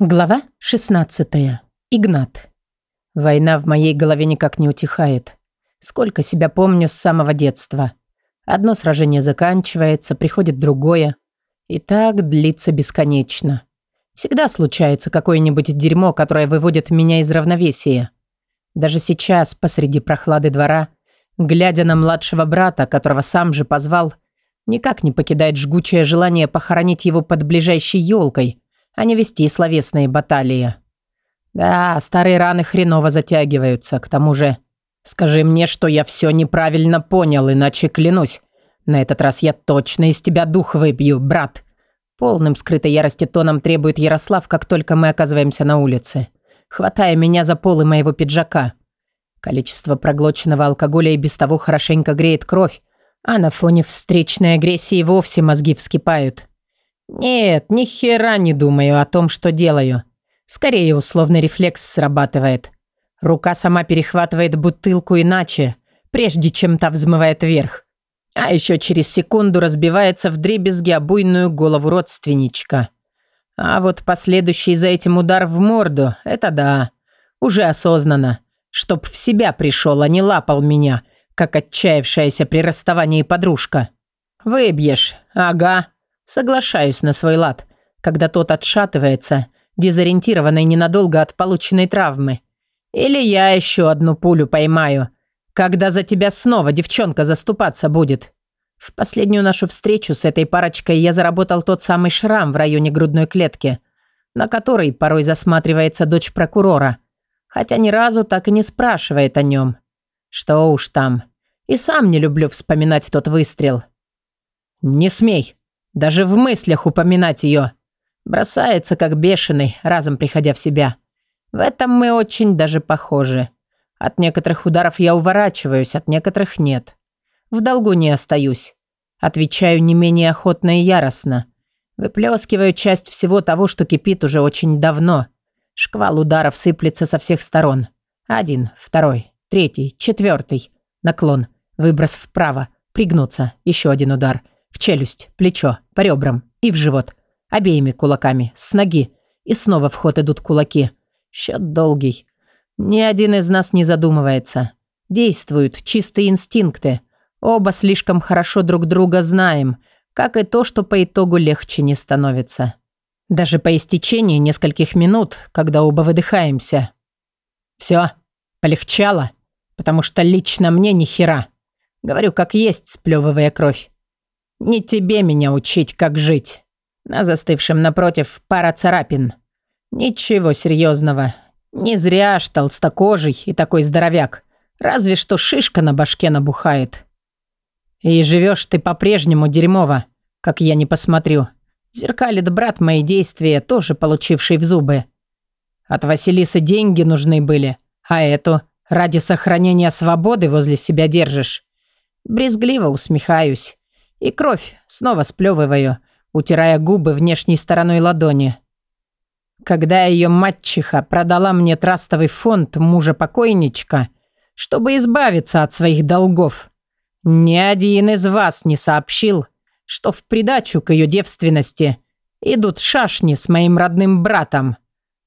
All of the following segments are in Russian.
Глава 16. Игнат. Война в моей голове никак не утихает. Сколько себя помню с самого детства. Одно сражение заканчивается, приходит другое. И так длится бесконечно. Всегда случается какое-нибудь дерьмо, которое выводит меня из равновесия. Даже сейчас, посреди прохлады двора, глядя на младшего брата, которого сам же позвал, никак не покидает жгучее желание похоронить его под ближайшей елкой – а не вести словесные баталии. Да, старые раны хреново затягиваются, к тому же... Скажи мне, что я все неправильно понял, иначе клянусь. На этот раз я точно из тебя дух выбью, брат. Полным скрытой ярости тоном требует Ярослав, как только мы оказываемся на улице, хватая меня за полы моего пиджака. Количество проглоченного алкоголя и без того хорошенько греет кровь, а на фоне встречной агрессии вовсе мозги вскипают. Нет, ни хера не думаю о том, что делаю. Скорее условный рефлекс срабатывает. Рука сама перехватывает бутылку иначе, прежде чем та взмывает вверх. А еще через секунду разбивается в дребезги обуйную голову родственничка. А вот последующий за этим удар в морду – это да, уже осознанно. Чтоб в себя пришел, а не лапал меня, как отчаявшаяся при расставании подружка. «Выбьешь, ага», Соглашаюсь на свой лад, когда тот отшатывается, дезориентированный ненадолго от полученной травмы. Или я еще одну пулю поймаю, когда за тебя снова девчонка заступаться будет. В последнюю нашу встречу с этой парочкой я заработал тот самый шрам в районе грудной клетки, на который порой засматривается дочь прокурора, хотя ни разу так и не спрашивает о нем. Что уж там. И сам не люблю вспоминать тот выстрел. «Не смей!» Даже в мыслях упоминать ее. Бросается как бешеный, разом приходя в себя. В этом мы очень даже похожи. От некоторых ударов я уворачиваюсь, от некоторых нет. В долгу не остаюсь. Отвечаю не менее охотно и яростно. Выплескиваю часть всего того, что кипит уже очень давно. Шквал ударов сыплется со всех сторон. Один, второй, третий, четвертый. Наклон, выброс вправо, пригнуться, еще один удар – в челюсть, плечо, по ребрам и в живот. Обеими кулаками, с ноги. И снова в ход идут кулаки. Счет долгий. Ни один из нас не задумывается. Действуют чистые инстинкты. Оба слишком хорошо друг друга знаем, как и то, что по итогу легче не становится. Даже по истечении нескольких минут, когда оба выдыхаемся. Все, полегчало, потому что лично мне ни хера. Говорю, как есть, сплевывая кровь. Не тебе меня учить, как жить. На застывшем напротив пара царапин. Ничего серьезного. Не зря ж толстокожий и такой здоровяк. Разве что шишка на башке набухает. И живешь ты по-прежнему дерьмово, как я не посмотрю. Зеркалит брат мои действия, тоже получивший в зубы. От Василисы деньги нужны были, а эту ради сохранения свободы возле себя держишь. Брезгливо усмехаюсь. И кровь снова сплевываю, утирая губы внешней стороной ладони. Когда ее мачеха продала мне трастовый фонд мужа-покойничка, чтобы избавиться от своих долгов, ни один из вас не сообщил, что в придачу к ее девственности идут шашни с моим родным братом.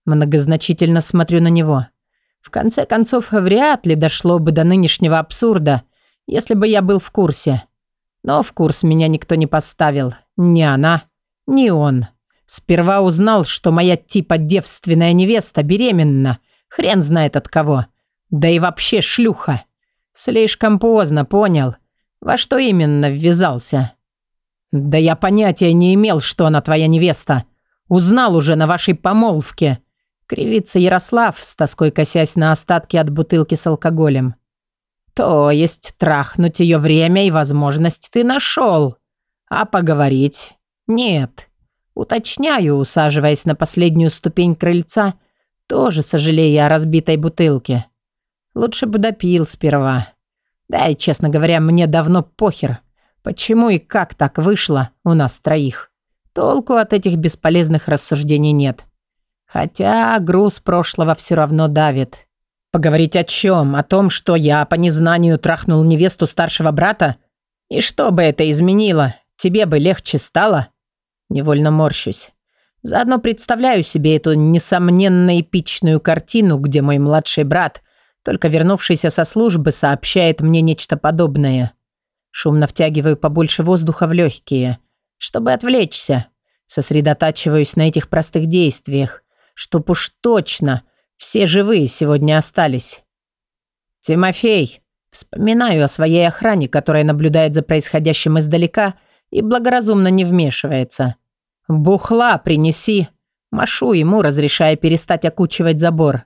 Многозначительно смотрю на него. В конце концов, вряд ли дошло бы до нынешнего абсурда, если бы я был в курсе. Но в курс меня никто не поставил. Ни она, ни он. Сперва узнал, что моя типа девственная невеста беременна. Хрен знает от кого. Да и вообще шлюха. Слишком поздно понял, во что именно ввязался. Да я понятия не имел, что она твоя невеста. Узнал уже на вашей помолвке. Кривится Ярослав, с тоской косясь на остатки от бутылки с алкоголем. То есть трахнуть ее время и возможность ты нашел. А поговорить? Нет. Уточняю, усаживаясь на последнюю ступень крыльца, тоже сожалея о разбитой бутылке. Лучше бы допил сперва. Да и, честно говоря, мне давно похер. Почему и как так вышло у нас троих? Толку от этих бесполезных рассуждений нет. Хотя груз прошлого все равно давит. Поговорить о чем? О том, что я по незнанию трахнул невесту старшего брата? И что бы это изменило? Тебе бы легче стало? Невольно морщусь. Заодно представляю себе эту несомненно эпичную картину, где мой младший брат, только вернувшийся со службы, сообщает мне нечто подобное. Шумно втягиваю побольше воздуха в легкие, чтобы отвлечься. Сосредотачиваюсь на этих простых действиях, чтоб уж точно все живые сегодня остались. «Тимофей!» Вспоминаю о своей охране, которая наблюдает за происходящим издалека и благоразумно не вмешивается. «Бухла принеси!» Машу ему, разрешая перестать окучивать забор.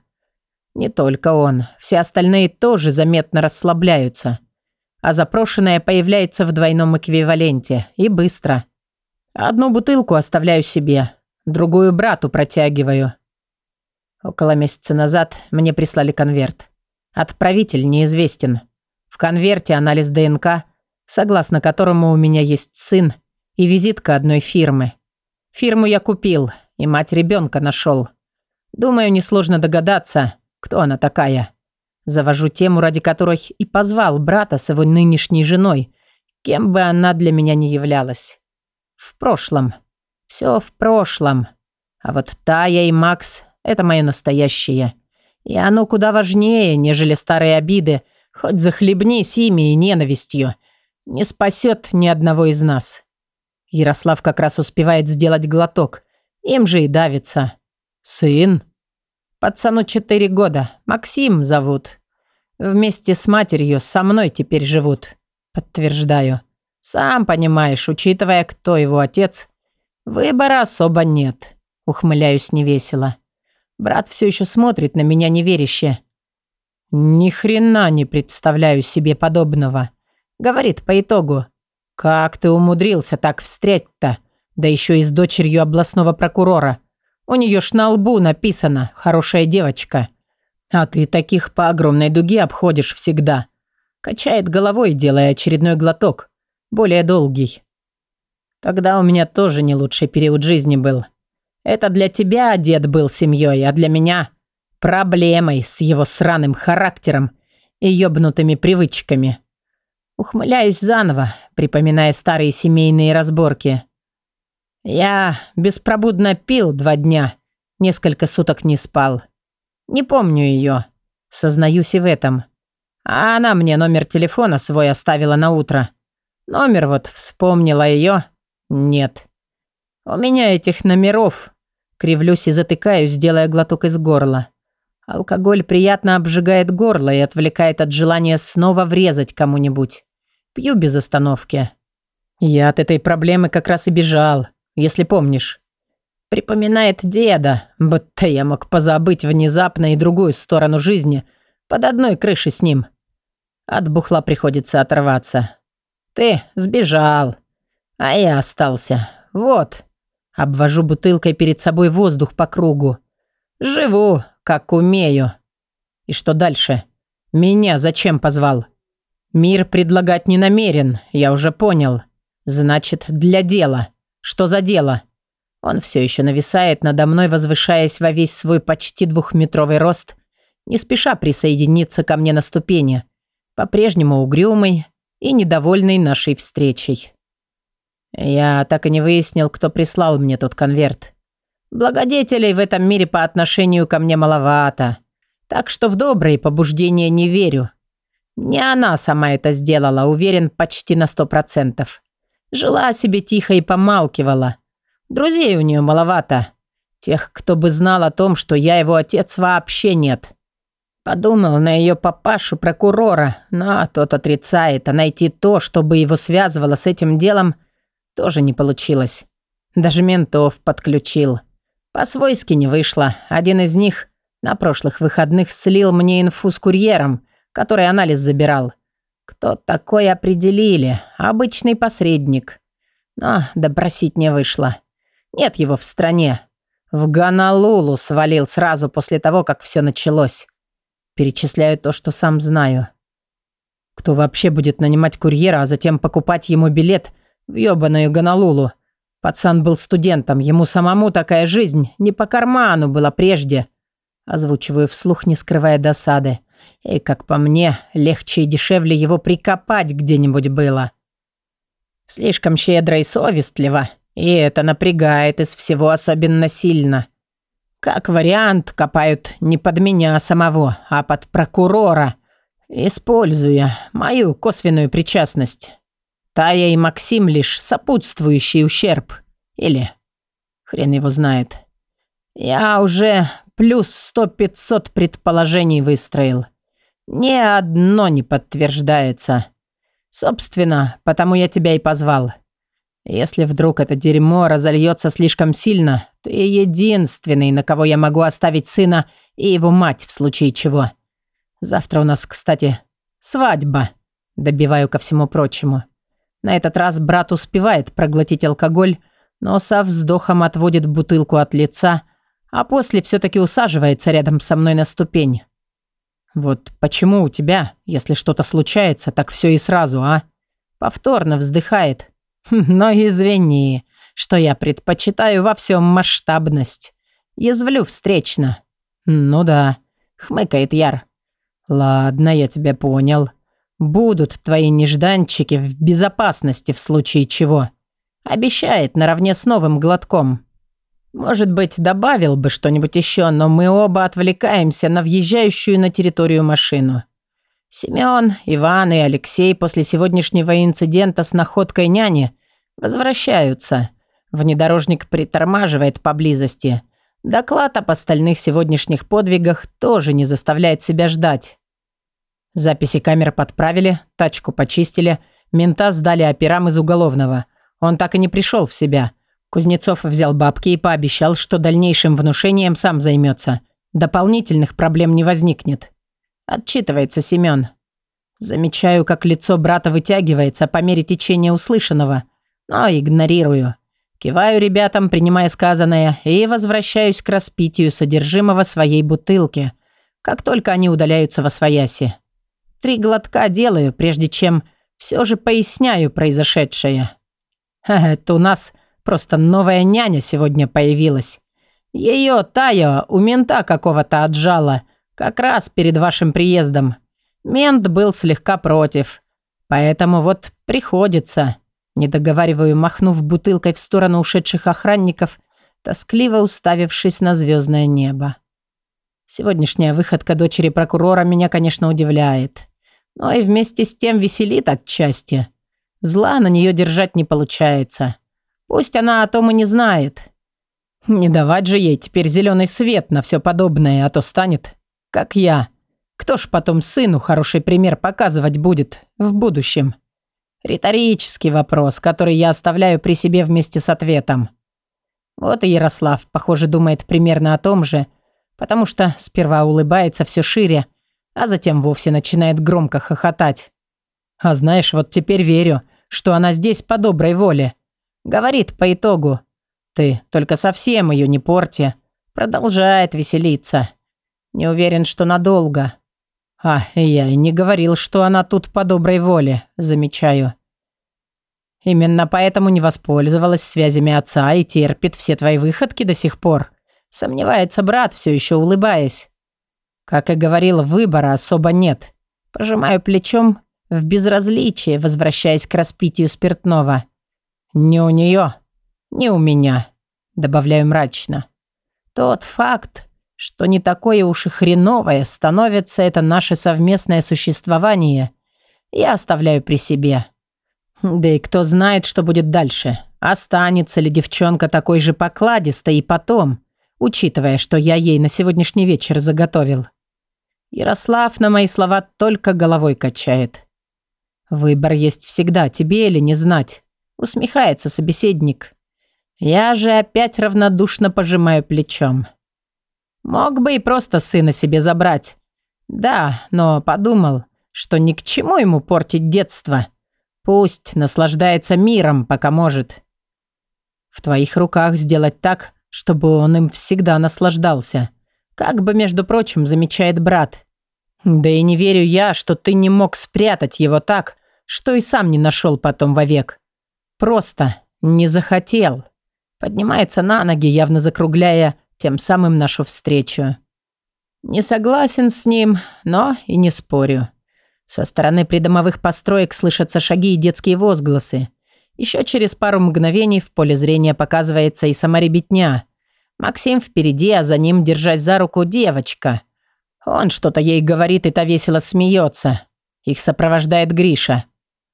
Не только он, все остальные тоже заметно расслабляются. А запрошенное появляется в двойном эквиваленте. И быстро. Одну бутылку оставляю себе, другую брату протягиваю. Около месяца назад мне прислали конверт. Отправитель неизвестен. В конверте анализ ДНК, согласно которому у меня есть сын и визитка одной фирмы. Фирму я купил, и мать ребенка нашел. Думаю, несложно догадаться, кто она такая. Завожу тему, ради которой и позвал брата с его нынешней женой, кем бы она для меня ни являлась. В прошлом. Все в прошлом. А вот Тая и Макс – это мое настоящее. И оно куда важнее, нежели старые обиды, хоть захлебнись ими и ненавистью. Не спасет ни одного из нас. Ярослав как раз успевает сделать глоток. Им же и давится. Сын? Пацану четыре года. Максим зовут. Вместе с матерью со мной теперь живут. Подтверждаю. Сам понимаешь, учитывая, кто его отец, выбора особо нет. Ухмыляюсь невесело. Брат все еще смотрит на меня неверяще. Ни хрена не представляю себе подобного. Говорит по итогу. «Как ты умудрился так встрять-то? Да еще и с дочерью областного прокурора. У нее ж на лбу написано «хорошая девочка». А ты таких по огромной дуге обходишь всегда». Качает головой, делая очередной глоток. Более долгий. Тогда у меня тоже не лучший период жизни был. Это для тебя дед был семьей, а для меня проблемой с его сраным характером и ёбнутыми привычками. Ухмыляюсь заново, припоминая старые семейные разборки. Я беспробудно пил два дня, несколько суток не спал. Не помню ее, сознаюсь и в этом. А она мне номер телефона свой оставила на утро. Номер вот вспомнила ее. Нет. У меня этих номеров. Кривлюсь и затыкаюсь, делая глоток из горла. Алкоголь приятно обжигает горло и отвлекает от желания снова врезать кому-нибудь. Пью без остановки. Я от этой проблемы как раз и бежал, если помнишь. Припоминает деда, будто я мог позабыть внезапно и другую сторону жизни под одной крышей с ним. От бухла приходится оторваться. Ты сбежал, а я остался. Вот. Обвожу бутылкой перед собой воздух по кругу. Живу, как умею. И что дальше? Меня зачем позвал? Мир предлагать не намерен, я уже понял. Значит, для дела. Что за дело? Он все еще нависает надо мной, возвышаясь во весь свой почти двухметровый рост, не спеша присоединиться ко мне на ступени. По-прежнему угрюмый и недовольный нашей встречей. Я так и не выяснил, кто прислал мне тот конверт. Благодетелей в этом мире по отношению ко мне маловато, так что в добрые побуждения не верю. Не она сама это сделала, уверен почти на сто процентов. Жила себе тихо и помалкивала. Друзей у нее маловато. Тех, кто бы знал о том, что я его отец, вообще нет. Подумал на ее папашу прокурора, но тот отрицает, а найти то, чтобы его связывало с этим делом, тоже не получилось. Даже ментов подключил. По-свойски не вышло. Один из них на прошлых выходных слил мне инфу с курьером, который анализ забирал. Кто такой определили? Обычный посредник. Но допросить не вышло. Нет его в стране. В Ганалулу свалил сразу после того, как все началось. Перечисляю то, что сам знаю. Кто вообще будет нанимать курьера, а затем покупать ему билет в ёбаную Ганалулу? Пацан был студентом, ему самому такая жизнь не по карману была прежде. Озвучиваю вслух, не скрывая досады. И, как по мне, легче и дешевле его прикопать где-нибудь было. Слишком щедро и совестливо. И это напрягает из всего особенно сильно. Как вариант, копают не под меня самого, а под прокурора, используя мою косвенную причастность. Тая и Максим лишь сопутствующий ущерб. Или хрен его знает. Я уже плюс сто-пятьсот предположений выстроил. Ни одно не подтверждается. Собственно, потому я тебя и позвал. Если вдруг это дерьмо разольется слишком сильно, ты единственный, на кого я могу оставить сына и его мать в случае чего. Завтра у нас, кстати, свадьба. Добиваю ко всему прочему. На этот раз брат успевает проглотить алкоголь, но со вздохом отводит бутылку от лица, а после все-таки усаживается рядом со мной на ступень. Вот почему у тебя, если что-то случается, так все и сразу, а? Повторно вздыхает. Хм, но извини, что я предпочитаю во всем масштабность. Язвлю встречно. Ну да, хмыкает Яр. Ладно, я тебя понял. Будут твои нежданчики в безопасности в случае чего. Обещает наравне с новым глотком. Может быть, добавил бы что-нибудь еще, но мы оба отвлекаемся на въезжающую на территорию машину. Семён, Иван и Алексей после сегодняшнего инцидента с находкой няни возвращаются. Внедорожник притормаживает поблизости. Доклад об остальных сегодняшних подвигах тоже не заставляет себя ждать. Записи камер подправили, тачку почистили, мента сдали операм из уголовного. Он так и не пришел в себя. Кузнецов взял бабки и пообещал, что дальнейшим внушением сам займется. Дополнительных проблем не возникнет. Отчитывается Семен. Замечаю, как лицо брата вытягивается по мере течения услышанного, но игнорирую. Киваю ребятам, принимая сказанное, и возвращаюсь к распитию содержимого своей бутылки, как только они удаляются во свояси. Три глотка делаю, прежде чем все же поясняю произошедшее. Это у нас просто новая няня сегодня появилась. Ее Тая у мента какого-то отжала, как раз перед вашим приездом. Мент был слегка против. Поэтому вот приходится. Не договариваю, махнув бутылкой в сторону ушедших охранников, тоскливо уставившись на звездное небо. Сегодняшняя выходка дочери прокурора меня, конечно, удивляет. Но и вместе с тем веселит отчасти. Зла на нее держать не получается. Пусть она о том и не знает. Не давать же ей теперь зеленый свет на все подобное, а то станет, как я. Кто ж потом сыну хороший пример показывать будет в будущем? Риторический вопрос, который я оставляю при себе вместе с ответом. Вот и Ярослав, похоже, думает примерно о том же, потому что сперва улыбается все шире, а затем вовсе начинает громко хохотать. А знаешь, вот теперь верю, что она здесь по доброй воле. Говорит по итогу. Ты только совсем ее не порти. Продолжает веселиться. Не уверен, что надолго. А, я и не говорил, что она тут по доброй воле, замечаю. Именно поэтому не воспользовалась связями отца и терпит все твои выходки до сих пор. Сомневается брат, все еще улыбаясь. Как и говорил, выбора особо нет. Пожимаю плечом в безразличие, возвращаясь к распитию спиртного. Не у нее, не у меня, добавляю мрачно. Тот факт, что не такое уж и хреновое становится это наше совместное существование, я оставляю при себе. Да и кто знает, что будет дальше. Останется ли девчонка такой же покладистой и потом, учитывая, что я ей на сегодняшний вечер заготовил. Ярослав на мои слова только головой качает. Выбор есть всегда, тебе или не знать. Усмехается собеседник. Я же опять равнодушно пожимаю плечом. Мог бы и просто сына себе забрать. Да, но подумал, что ни к чему ему портить детство. Пусть наслаждается миром, пока может. В твоих руках сделать так, чтобы он им всегда наслаждался. Как бы, между прочим, замечает брат. Да и не верю я, что ты не мог спрятать его так, что и сам не нашел потом вовек. Просто не захотел. Поднимается на ноги, явно закругляя тем самым нашу встречу. Не согласен с ним, но и не спорю. Со стороны придомовых построек слышатся шаги и детские возгласы. Еще через пару мгновений в поле зрения показывается и сама ребятня. Максим впереди, а за ним, держась за руку, девочка. Он что-то ей говорит, и та весело смеется. Их сопровождает Гриша.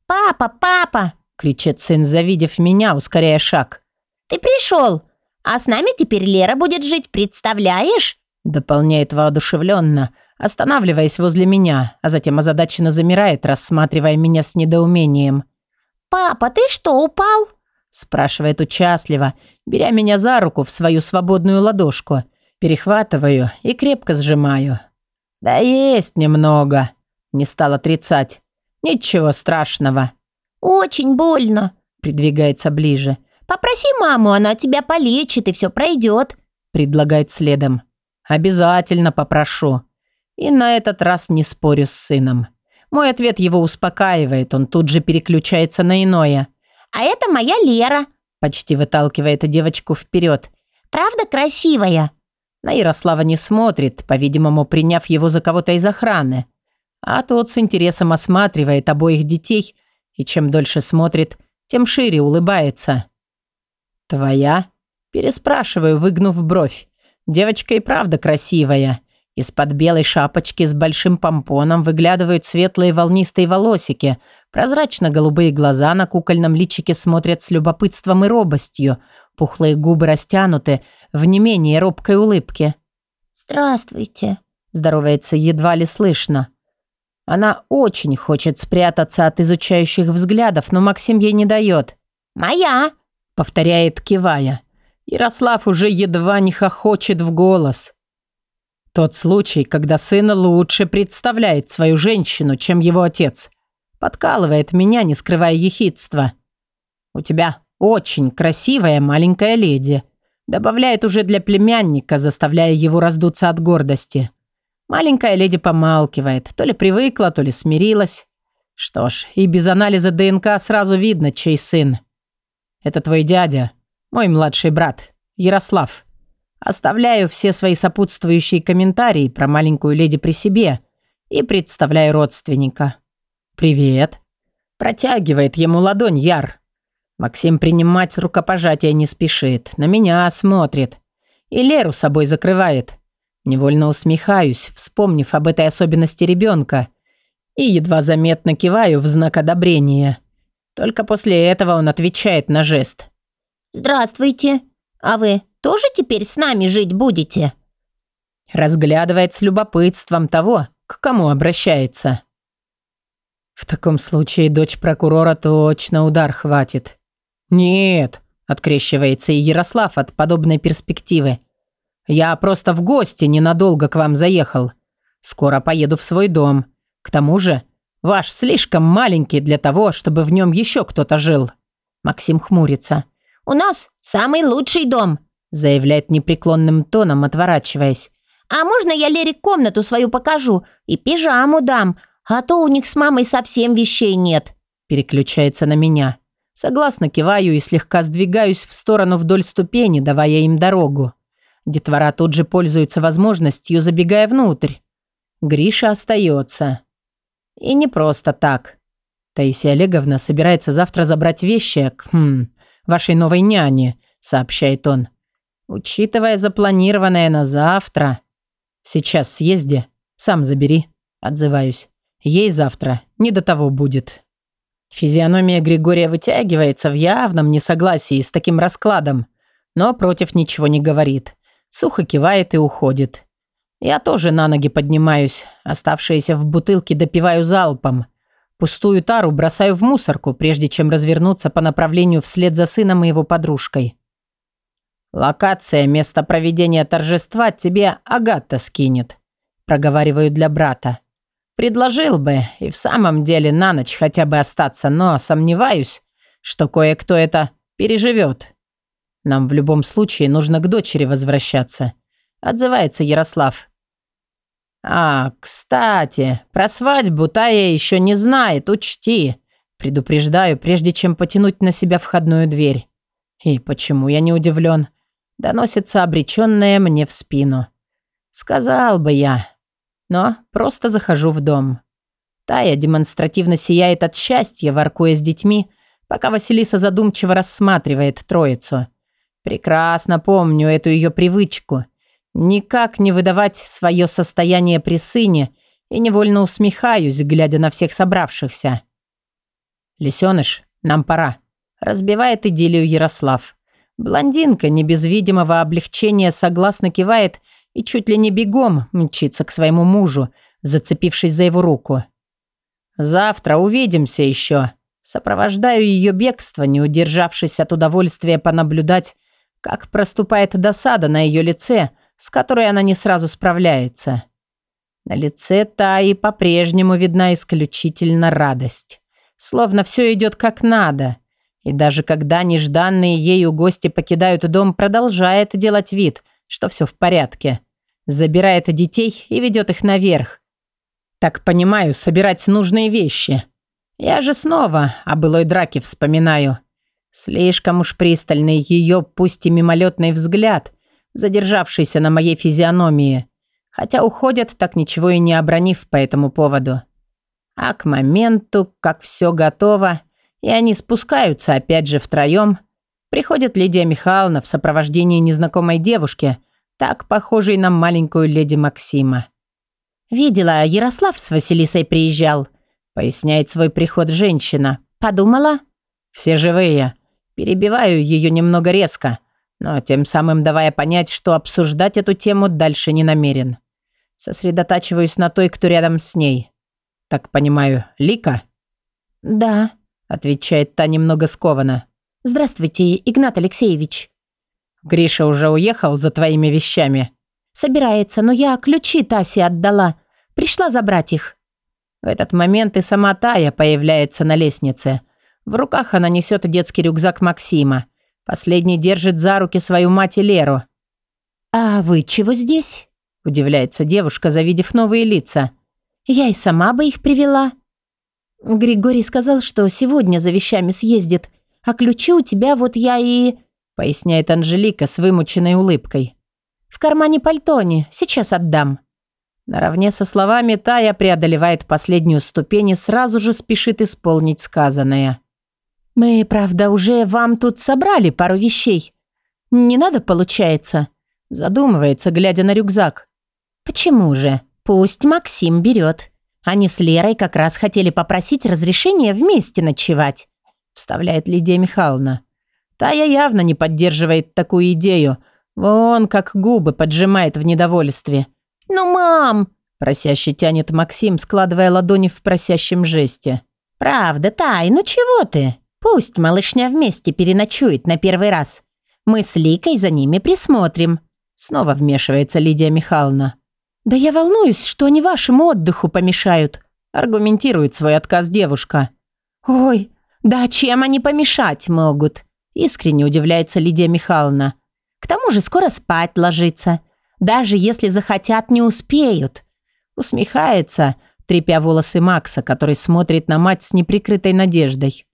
«Папа, папа!» – кричит сын, завидев меня, ускоряя шаг. «Ты пришел! А с нами теперь Лера будет жить, представляешь?» Дополняет воодушевленно, останавливаясь возле меня, а затем озадаченно замирает, рассматривая меня с недоумением. «Папа, ты что, упал?» спрашивает участливо, беря меня за руку в свою свободную ладошку. Перехватываю и крепко сжимаю. «Да есть немного», — не стал отрицать. «Ничего страшного». «Очень больно», — придвигается ближе. «Попроси маму, она тебя полечит, и все пройдет», — предлагает следом. «Обязательно попрошу». И на этот раз не спорю с сыном. Мой ответ его успокаивает, он тут же переключается на иное. «А это моя Лера», — почти выталкивает девочку вперед. «Правда красивая?» На Ярослава не смотрит, по-видимому, приняв его за кого-то из охраны. А тот с интересом осматривает обоих детей, и чем дольше смотрит, тем шире улыбается. «Твоя?» – переспрашиваю, выгнув бровь. Девочка и правда красивая. Из-под белой шапочки с большим помпоном выглядывают светлые волнистые волосики, прозрачно-голубые глаза на кукольном личике смотрят с любопытством и робостью, пухлые губы растянуты в не менее робкой улыбке. «Здравствуйте», – здоровается едва ли слышно. Она очень хочет спрятаться от изучающих взглядов, но Максим ей не дает. «Моя!» – повторяет, кивая. Ярослав уже едва не хохочет в голос. Тот случай, когда сын лучше представляет свою женщину, чем его отец. Подкалывает меня, не скрывая ехидства. «У тебя очень красивая маленькая леди», добавляет уже для племянника, заставляя его раздуться от гордости. Маленькая леди помалкивает, то ли привыкла, то ли смирилась. Что ж, и без анализа ДНК сразу видно, чей сын. Это твой дядя, мой младший брат, Ярослав. Оставляю все свои сопутствующие комментарии про маленькую леди при себе и представляю родственника. «Привет». Протягивает ему ладонь Яр. Максим принимать рукопожатие не спешит, на меня смотрит. И Леру собой закрывает. Невольно усмехаюсь, вспомнив об этой особенности ребенка. И едва заметно киваю в знак одобрения. Только после этого он отвечает на жест. «Здравствуйте. А вы тоже теперь с нами жить будете?» Разглядывает с любопытством того, к кому обращается. В таком случае дочь прокурора точно удар хватит. «Нет», — открещивается и Ярослав от подобной перспективы. Я просто в гости ненадолго к вам заехал. Скоро поеду в свой дом. К тому же, ваш слишком маленький для того, чтобы в нем еще кто-то жил». Максим хмурится. «У нас самый лучший дом», заявляет непреклонным тоном, отворачиваясь. «А можно я Лере комнату свою покажу и пижаму дам, а то у них с мамой совсем вещей нет». Переключается на меня. Согласно киваю и слегка сдвигаюсь в сторону вдоль ступени, давая им дорогу. Детвора тут же пользуется возможностью, забегая внутрь. Гриша остается. И не просто так. Таисия Олеговна собирается завтра забрать вещи к хм, вашей новой няне, сообщает он. Учитывая запланированное на завтра. Сейчас съезди, сам забери, отзываюсь. Ей завтра не до того будет. Физиономия Григория вытягивается в явном несогласии с таким раскладом, но против ничего не говорит. Сухо кивает и уходит. Я тоже на ноги поднимаюсь, оставшиеся в бутылке допиваю залпом. Пустую тару бросаю в мусорку, прежде чем развернуться по направлению вслед за сыном и его подружкой. «Локация место проведения торжества тебе Агата скинет», проговариваю для брата. «Предложил бы и в самом деле на ночь хотя бы остаться, но сомневаюсь, что кое-кто это переживет. Нам в любом случае нужно к дочери возвращаться. Отзывается Ярослав. А, кстати, про свадьбу Тая еще не знает, учти. Предупреждаю, прежде чем потянуть на себя входную дверь. И почему я не удивлен? Доносится обреченное мне в спину. Сказал бы я. Но просто захожу в дом. Тая демонстративно сияет от счастья, воркуя с детьми, пока Василиса задумчиво рассматривает троицу. Прекрасно помню эту ее привычку. Никак не выдавать свое состояние при сыне и невольно усмехаюсь, глядя на всех собравшихся. «Лисеныш, нам пора», – разбивает идиллию Ярослав. Блондинка не без видимого облегчения согласно кивает и чуть ли не бегом мчится к своему мужу, зацепившись за его руку. «Завтра увидимся еще». Сопровождаю ее бегство, не удержавшись от удовольствия понаблюдать, как проступает досада на ее лице, с которой она не сразу справляется. На лице Таи по-прежнему видна исключительно радость. Словно все идет как надо. И даже когда нежданные ею гости покидают дом, продолжает делать вид, что все в порядке. Забирает детей и ведет их наверх. Так понимаю, собирать нужные вещи. Я же снова о былой драке вспоминаю. Слишком уж пристальный ее, пусть и мимолетный взгляд, задержавшийся на моей физиономии. Хотя уходят, так ничего и не обронив по этому поводу. А к моменту, как все готово, и они спускаются опять же втроем, приходит Лидия Михайловна в сопровождении незнакомой девушки, так похожей на маленькую леди Максима. «Видела, Ярослав с Василисой приезжал», — поясняет свой приход женщина. «Подумала?» «Все живые. Перебиваю ее немного резко, но тем самым давая понять, что обсуждать эту тему дальше не намерен. Сосредотачиваюсь на той, кто рядом с ней. Так понимаю, Лика?» «Да», — отвечает та немного скованно. «Здравствуйте, Игнат Алексеевич». «Гриша уже уехал за твоими вещами?» «Собирается, но я ключи Тасе отдала. Пришла забрать их». В этот момент и сама Тая появляется на лестнице. В руках она несет детский рюкзак Максима. Последний держит за руки свою мать и Леру. «А вы чего здесь?» – удивляется девушка, завидев новые лица. «Я и сама бы их привела». «Григорий сказал, что сегодня за вещами съездит, а ключи у тебя вот я и...» – поясняет Анжелика с вымученной улыбкой. «В кармане пальтони, сейчас отдам». Наравне со словами Тая преодолевает последнюю ступень и сразу же спешит исполнить сказанное. «Мы, правда, уже вам тут собрали пару вещей. Не надо, получается?» Задумывается, глядя на рюкзак. «Почему же? Пусть Максим берет. Они с Лерой как раз хотели попросить разрешения вместе ночевать», вставляет Лидия Михайловна. Тая явно не поддерживает такую идею. Вон как губы поджимает в недовольстве. «Ну, мам!» – просяще тянет Максим, складывая ладони в просящем жесте. «Правда, Тай, ну чего ты? Пусть малышня вместе переночует на первый раз. Мы с Ликой за ними присмотрим». Снова вмешивается Лидия Михайловна. «Да я волнуюсь, что они вашему отдыху помешают», аргументирует свой отказ девушка. «Ой, да чем они помешать могут?» Искренне удивляется Лидия Михайловна. «К тому же скоро спать ложиться. Даже если захотят, не успеют. Усмехается, трепя волосы Макса, который смотрит на мать с неприкрытой надеждой.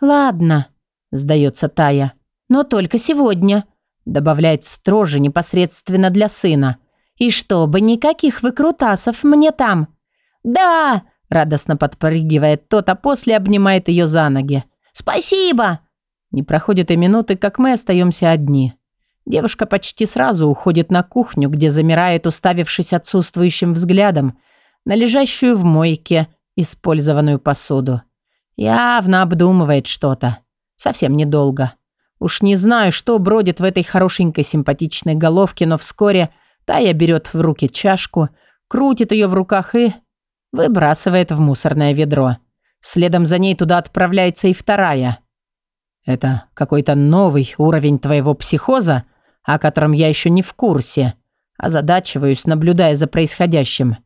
«Ладно», – сдается Тая. «Но только сегодня», – добавляет строже непосредственно для сына. «И чтобы никаких выкрутасов мне там». «Да!» – радостно подпрыгивает тот, а после обнимает ее за ноги. «Спасибо!» Не проходит и минуты, как мы остаемся одни. Девушка почти сразу уходит на кухню, где замирает, уставившись отсутствующим взглядом, на лежащую в мойке использованную посуду. Явно обдумывает что-то. Совсем недолго. Уж не знаю, что бродит в этой хорошенькой симпатичной головке, но вскоре Тая берет в руки чашку, крутит ее в руках и выбрасывает в мусорное ведро. Следом за ней туда отправляется и вторая. «Это какой-то новый уровень твоего психоза?» о котором я еще не в курсе. Озадачиваюсь, наблюдая за происходящим.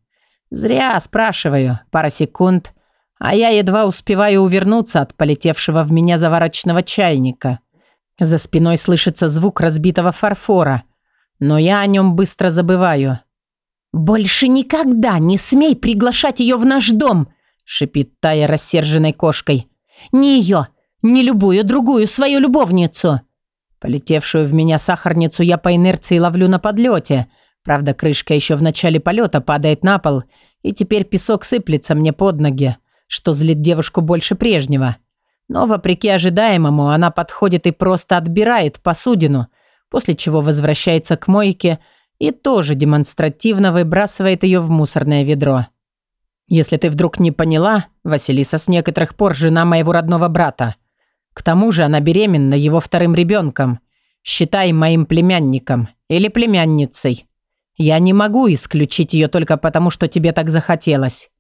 Зря спрашиваю, пара секунд, а я едва успеваю увернуться от полетевшего в меня заварочного чайника. За спиной слышится звук разбитого фарфора, но я о нем быстро забываю. «Больше никогда не смей приглашать ее в наш дом!» шипит Тая рассерженной кошкой. «Ни ее, ни любую другую свою любовницу!» Полетевшую в меня сахарницу я по инерции ловлю на подлете. Правда, крышка еще в начале полета падает на пол, и теперь песок сыплется мне под ноги, что злит девушку больше прежнего. Но, вопреки ожидаемому, она подходит и просто отбирает посудину, после чего возвращается к мойке и тоже демонстративно выбрасывает ее в мусорное ведро. Если ты вдруг не поняла, Василиса с некоторых пор жена моего родного брата. К тому же она беременна его вторым ребенком. Считай моим племянником или племянницей. Я не могу исключить ее только потому, что тебе так захотелось.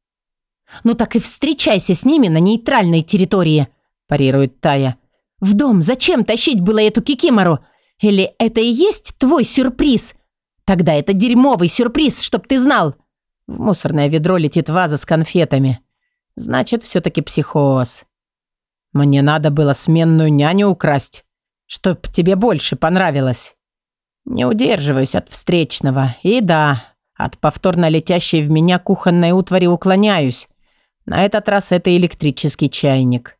Ну так и встречайся с ними на нейтральной территории, парирует Тая. В дом зачем тащить было эту кикимору? Или это и есть твой сюрприз? Тогда это дерьмовый сюрприз, чтоб ты знал. В мусорное ведро летит ваза с конфетами. Значит, все-таки психоз. Мне надо было сменную няню украсть, чтоб тебе больше понравилось. Не удерживаюсь от встречного. И да, от повторно летящей в меня кухонной утвари уклоняюсь. На этот раз это электрический чайник.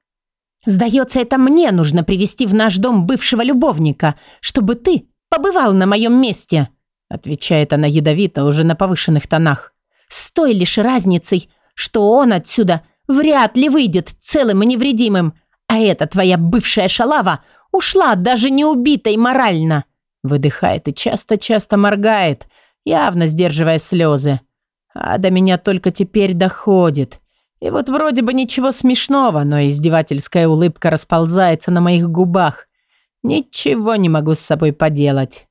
«Сдается, это мне нужно привести в наш дом бывшего любовника, чтобы ты побывал на моем месте», отвечает она ядовито, уже на повышенных тонах. «С той лишь разницей, что он отсюда вряд ли выйдет целым и невредимым, а эта твоя бывшая шалава ушла даже не убитой морально». Выдыхает и часто-часто моргает, явно сдерживая слезы. А до меня только теперь доходит. И вот вроде бы ничего смешного, но издевательская улыбка расползается на моих губах. Ничего не могу с собой поделать.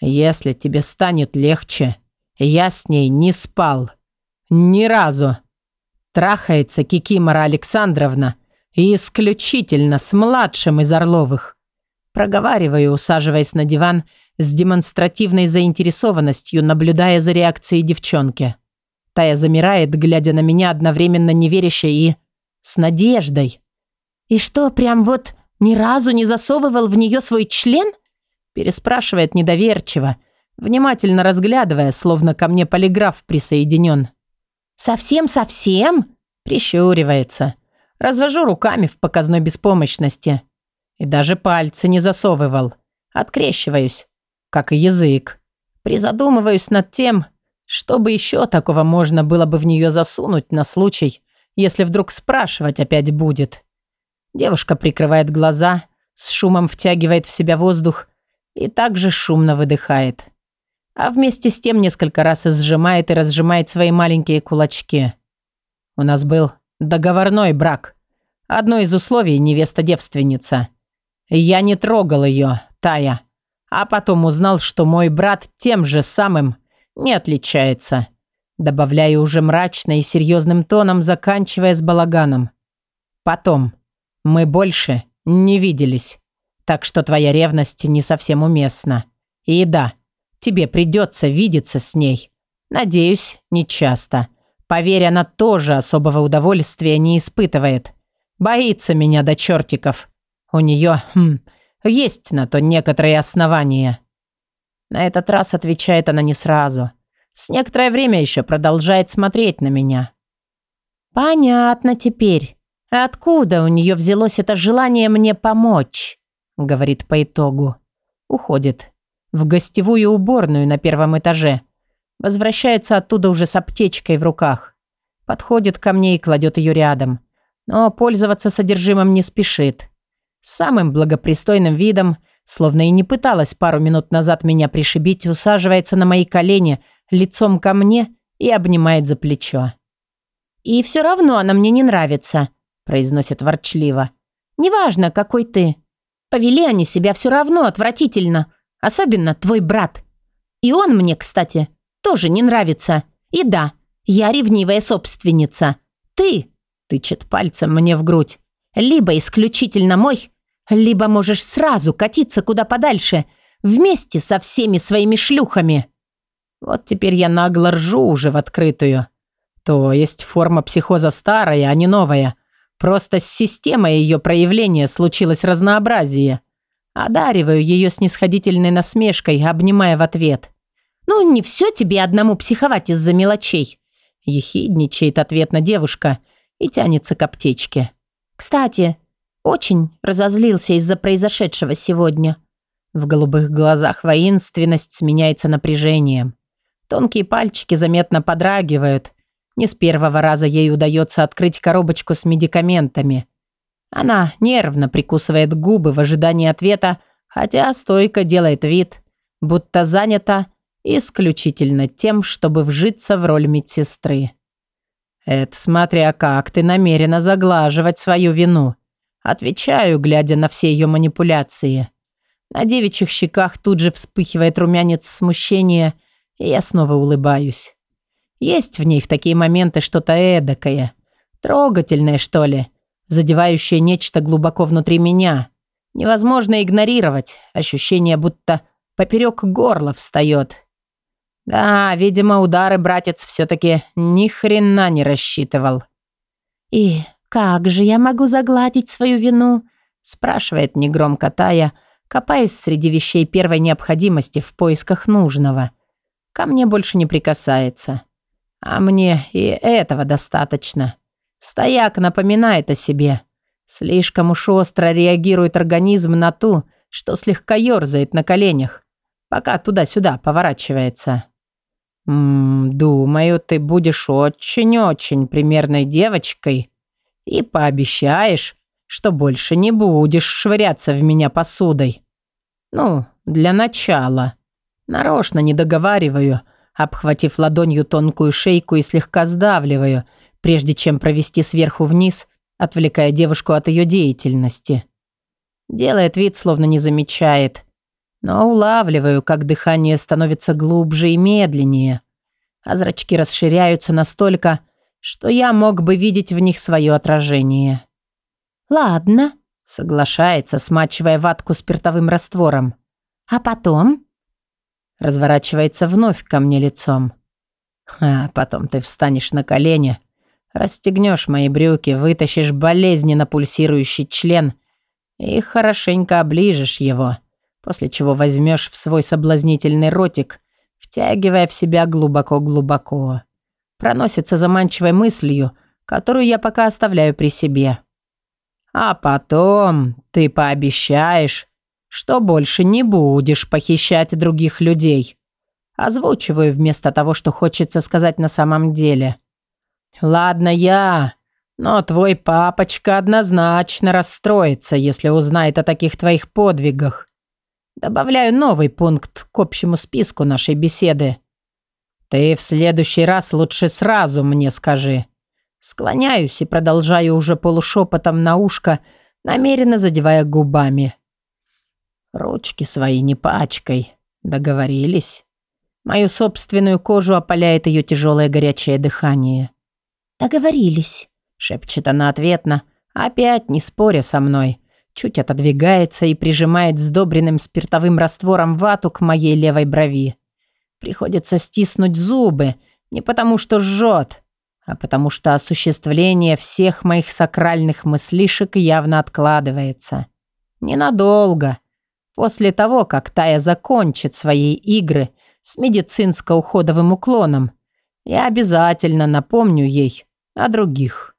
Если тебе станет легче, я с ней не спал. Ни разу. Трахается Кикимора Александровна и исключительно с младшим из Орловых. Проговариваю, усаживаясь на диван с демонстративной заинтересованностью, наблюдая за реакцией девчонки. Тая замирает, глядя на меня одновременно неверяще и с надеждой. «И что, прям вот ни разу не засовывал в нее свой член?» переспрашивает недоверчиво, внимательно разглядывая, словно ко мне полиграф присоединен. «Совсем-совсем?» прищуривается. Развожу руками в показной беспомощности. И даже пальцы не засовывал. Открещиваюсь, как и язык. Призадумываюсь над тем, чтобы еще такого можно было бы в нее засунуть на случай, если вдруг спрашивать опять будет. Девушка прикрывает глаза, с шумом втягивает в себя воздух и также шумно выдыхает. А вместе с тем несколько раз сжимает и разжимает свои маленькие кулачки. У нас был договорной брак. Одно из условий – невеста-девственница – я не трогал ее, Тая. А потом узнал, что мой брат тем же самым не отличается. Добавляю уже мрачно и серьезным тоном, заканчивая с балаганом. Потом. Мы больше не виделись. Так что твоя ревность не совсем уместна. И да, тебе придется видеться с ней. Надеюсь, не часто. Поверь, она тоже особого удовольствия не испытывает. Боится меня до чертиков. У нее, хм, есть на то некоторые основания. На этот раз отвечает она не сразу. С некоторое время еще продолжает смотреть на меня. «Понятно теперь. Откуда у нее взялось это желание мне помочь?» Говорит по итогу. Уходит. В гостевую уборную на первом этаже. Возвращается оттуда уже с аптечкой в руках. Подходит ко мне и кладет ее рядом. Но пользоваться содержимым не спешит самым благопристойным видом, словно и не пыталась пару минут назад меня пришибить, усаживается на мои колени, лицом ко мне и обнимает за плечо. «И все равно она мне не нравится», – произносит ворчливо. «Неважно, какой ты. Повели они себя все равно отвратительно, особенно твой брат. И он мне, кстати, тоже не нравится. И да, я ревнивая собственница. Ты, тычет пальцем мне в грудь, либо исключительно мой, либо можешь сразу катиться куда подальше, вместе со всеми своими шлюхами. Вот теперь я нагло ржу уже в открытую. То есть форма психоза старая, а не новая. Просто с системой ее проявления случилось разнообразие. Одариваю ее снисходительной насмешкой, обнимая в ответ. «Ну, не все тебе одному психовать из-за мелочей», ехидничает ответно девушка и тянется к аптечке. «Кстати, очень разозлился из-за произошедшего сегодня. В голубых глазах воинственность сменяется напряжением. Тонкие пальчики заметно подрагивают. Не с первого раза ей удается открыть коробочку с медикаментами. Она нервно прикусывает губы в ожидании ответа, хотя стойко делает вид, будто занята исключительно тем, чтобы вжиться в роль медсестры. Это смотря как ты намерена заглаживать свою вину. Отвечаю, глядя на все ее манипуляции. На девичьих щеках тут же вспыхивает румянец смущения, и я снова улыбаюсь. Есть в ней в такие моменты что-то эдакое, трогательное, что ли, задевающее нечто глубоко внутри меня. Невозможно игнорировать, ощущение, будто поперек горла встает. Да, видимо, удары братец все-таки ни хрена не рассчитывал. «И как же я могу загладить свою вину?» спрашивает негромко Тая, копаясь среди вещей первой необходимости в поисках нужного. Ко мне больше не прикасается. А мне и этого достаточно. Стояк напоминает о себе. Слишком уж остро реагирует организм на ту, что слегка ерзает на коленях, пока туда-сюда поворачивается. «М -м, «Думаю, ты будешь очень-очень примерной девочкой и пообещаешь, что больше не будешь швыряться в меня посудой. Ну, для начала. Нарочно не договариваю, обхватив ладонью тонкую шейку и слегка сдавливаю, прежде чем провести сверху вниз, отвлекая девушку от ее деятельности. Делает вид, словно не замечает. Но улавливаю, как дыхание становится глубже и медленнее, а зрачки расширяются настолько, что я мог бы видеть в них свое отражение. «Ладно», — соглашается, смачивая ватку спиртовым раствором. «А потом?» Разворачивается вновь ко мне лицом. А потом ты встанешь на колени, расстегнешь мои брюки, вытащишь болезненно пульсирующий член и хорошенько оближешь его, после чего возьмешь в свой соблазнительный ротик, втягивая в себя глубоко-глубоко. Проносится заманчивой мыслью, которую я пока оставляю при себе. А потом ты пообещаешь, что больше не будешь похищать других людей. Озвучиваю вместо того, что хочется сказать на самом деле. Ладно я, но твой папочка однозначно расстроится, если узнает о таких твоих подвигах. Добавляю новый пункт к общему списку нашей беседы. Ты в следующий раз лучше сразу мне скажи. Склоняюсь и продолжаю уже полушепотом на ушко, намеренно задевая губами. Ручки свои не пачкой. Договорились. Мою собственную кожу опаляет ее тяжелое горячее дыхание. «Договорились», — шепчет она ответно, опять не споря со мной. Чуть отодвигается и прижимает сдобренным спиртовым раствором вату к моей левой брови. Приходится стиснуть зубы, не потому что жжет, а потому что осуществление всех моих сакральных мыслишек явно откладывается. Ненадолго. После того, как Тая закончит свои игры с медицинско-уходовым уклоном, я обязательно напомню ей о других.